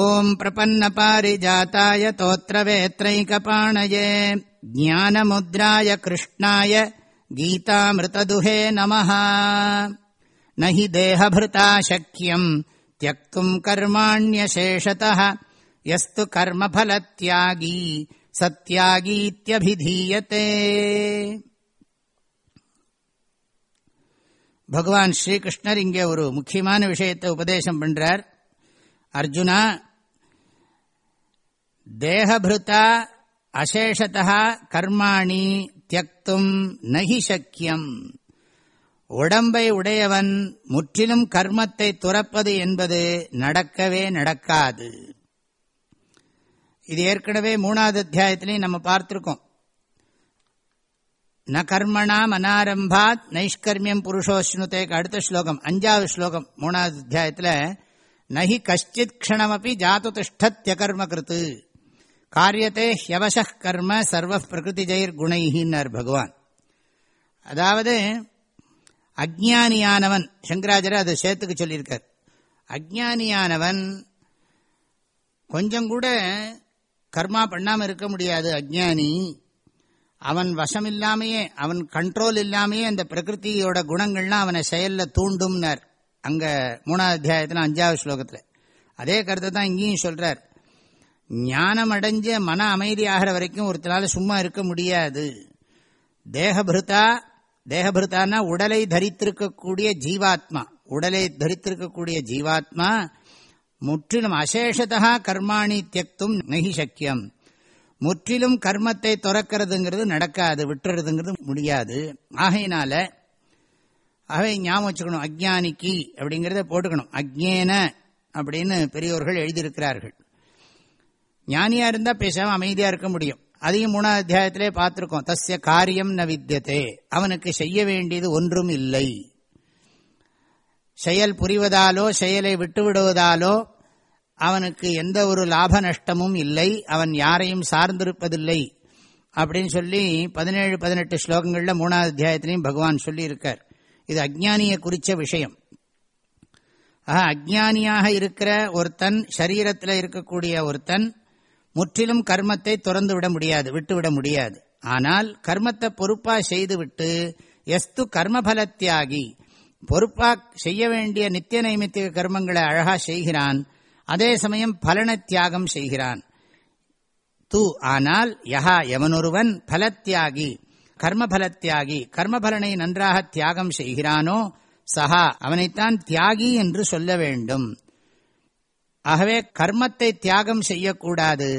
ॐ प्रपन्नपारिजाताय तोत्रवेत्रैकपाणये ज्ञानमुद्राय कृष्णाय गीतामृतदुहे नमः न हि देहभृता शक्यम् त्यक्तुम् कर्माण्यशेषतः यस्तु कर्मफलत्यागी சத்யாகீத்யபிதீயத்தே பகவான் ஸ்ரீகிருஷ்ணர் இங்கே ஒரு முக்கியமான விஷயத்தை உபதேசம் பண்றார் அர்ஜுனா தேகபிருத்தா அசேஷதா கர்மாணி தியக்தும் நகி சக்கியம். உடம்பை உடையவன் முற்றிலும் கர்மத்தை துறப்பது என்பது நடக்கவே நடக்காது. இது ஏற்கனவே மூணாவது அத்தியாயத்திலையும் நம்ம பார்த்திருக்கோம். ந கர்மணாம் அனாரம்பாத் நைஷ்கர்மியம் புருஷோஸ்னுதேக்கு அடுத்த ஸ்லோகம் அஞ்சாவது ஸ்லோகம் மூணாவது அத்தியாயத்தில் நகி கஷ்டித் க்ஷணமபி ஜாத்து திஷ்டத்யகர்ம கிருத்து காரியத்தே ஹியவச கர்ம சர்வ பிரகிருதி ஜெயிர் குணைஹின்னார் பகவான். அதாவது அக்ஞானியானவன் சங்கராஜர் அதை சேர்த்துக்கு சொல்லியிருக்கார். அஜ்ஞானியானவன் கொஞ்சம் கூட கர்மா பண்ணாமல் இருக்க முடியாது அஜ்ஞானி. அவன் வசம் இல்லாமையே அவன் கண்ட்ரோல் இல்லாமையே அந்த பிரகிருத்தியோட குணங்கள்லாம் அவனை செயலில் தூண்டும்னார். அங்கே மூணாவது அத்தியாயத்தில் அஞ்சாவது ஸ்லோகத்தில். அதே கருத்தை தான் இங்கேயும் சொல்கிறார் ஞானம் அடைஞ்ச மன அமைதி ஆகிற வரைக்கும் ஒருத்தரால் சும்மா இருக்க முடியாது. தேகபிருத்தா தேகபிருத்தான்னா உடலை தரித்திருக்கக்கூடிய ஜீவாத்மா. உடலை தரித்திருக்கக்கூடிய ஜீவாத்மா முற்றிலும் அசேஷதா கர்மாணி தியக்தும் நகி சக்கியம். முற்றிலும் கர்மத்தை துறக்கிறதுங்கிறது நடக்காது விட்டுறதுங்கிறது முடியாது. ஆகையினால ஆகவே ஞாபகம் வச்சுக்கணும். அஜ்ஞானிக்கு அப்படிங்கிறத போட்டுக்கணும். அக்ஞேன அப்படின்னு பெரியோர்கள் எழுதியிருக்கிறார்கள். ஞானியா இருந்தா பேசாம அமைதியா இருக்க முடியும். அதையும் மூணாவது அத்தியாயத்திலே பார்த்திருக்கோம். தஸ்ய காரியம் ந வித்தியதே அவனுக்கு செய்ய வேண்டியது ஒன்றும் இல்லை. செயல் புரிவதாலோ செயலை விட்டுவிடுவதாலோ அவனுக்கு எந்த ஒரு லாப நஷ்டமும் இல்லை. அவன் யாரையும் சார்ந்திருப்பதில்லை அப்படின்னு சொல்லி பதினேழு பதினெட்டு ஸ்லோகங்களில் மூணாவது அத்தியாயத்திலையும் பகவான் சொல்லியிருக்கார். இது அஜ்ஞானிய குறித்த விஷயம். ஆக அஜானியாக இருக்கிற ஒருத்தன் சரீரத்தில் இருக்கக்கூடிய ஒருத்தன் முற்றிலும் கர்மத்தை துறந்து விட முடியாது விட்டுவிட முடியாது. ஆனால் கர்மத்தை பொறுப்பா செய்துவிட்டு எஸ்து கர்மபலத்தியாகி பொறுப்பா செய்ய வேண்டிய நித்திய நைமித்திக கர்மங்களை அழகா செய்கிறான் அதே சமயம் பலன தியாகம் செய்கிறான். தூ ஆனால் யஹா எவனொருவன் பலத்தியாகி கர்மபலத்தியாகி கர்மபலனை நன்றாக தியாகம் செய்கிறானோ சஹா அவனைத்தான் தியாகி என்று சொல்ல வேண்டும். ஆகவே கர்மத்தை தியாகம் செய்யக்கூடாது.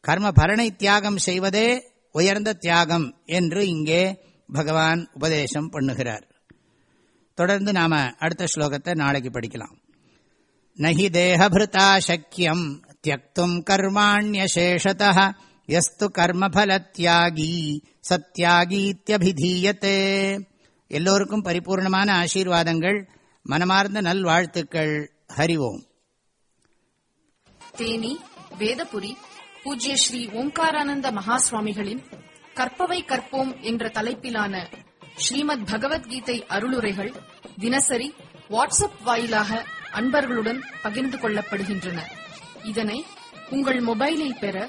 கர்ம பலனை தியாகம் செய்வதே உயர்ந்த தியாகம் என்று இங்கே பகவான் உபதேசம் பண்ணுகிறார். தொடர்ந்து நாம அடுத்த ஸ்லோகத்தை நாளைக்கு படிக்கலாம். நகி தேகபிருதா சக்கியம் தியக்தும் கர்மாண்யசேஷதா எஸ்து கர்மபலத்தியாகி சத்யாகீத்யபிதீயத்தே எல்லோருக்கும் பரிபூர்ணமான ஆசீர்வாதங்கள் மனமார்ந்த நல்வாழ்த்துக்கள். ஹரிவோம் தேனி வேதபுரி பூஜ்ய ஸ்ரீ ஓம்காரானந்த மகா சுவாமிகளின் கற்பவை கற்போம் என்ற தலைப்பிலான ஸ்ரீமத் பகவத்கீதை அருளுரைகள் தினசரி வாட்ஸ்அப் வாயிலாக அன்பர்களுடன் பகிர்ந்து கொள்ளப்படுகின்றன. இதனை உங்கள் மொபைலில் பெற